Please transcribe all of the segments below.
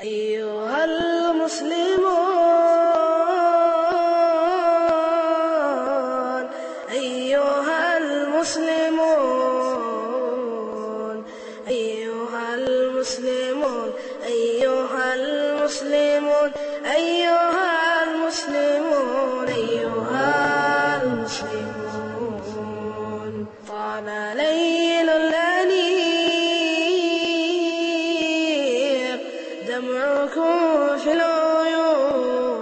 أيها المسلمون أيها المسلمون أيها المسلمون أيها المسلمون أيها المسلمون أيها المسلمون طال ليل الأنيق دمعكم في العيون.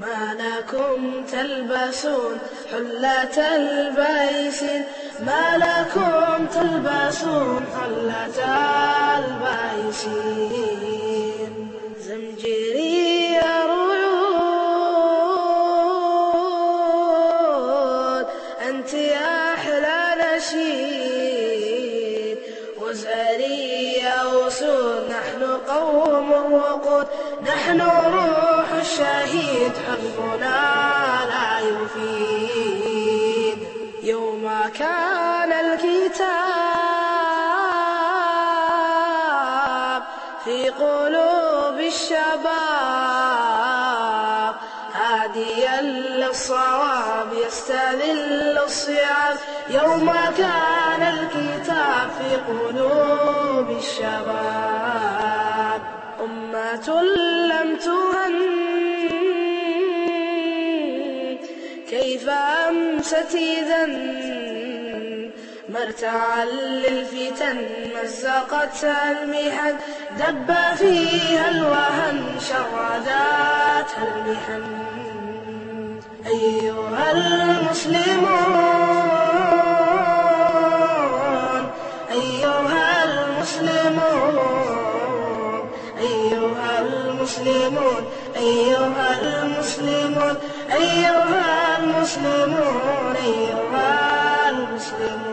ما لكم تلبسون حلة البؤس ما لكم تلبسون حلة البؤس زمجري يا رعود أنت أحلى نشيد نحن قوم وقود نحن روح الشهيد حبنا لا يفيد. يوم كان الكتاب في قلوب الشباب هاديا للصواب يستذل الصيام يوم كان الكتاب في قلوب الشباب. لم تهن كيف أمست إذا مرتعا للفتن مزقتها المحن دب فيها الوهن شرداتها المحن. أيها المسلمون أيها المسلمون. المسلمون أيها المسلمون أيها المسلمون أيها المسلمون.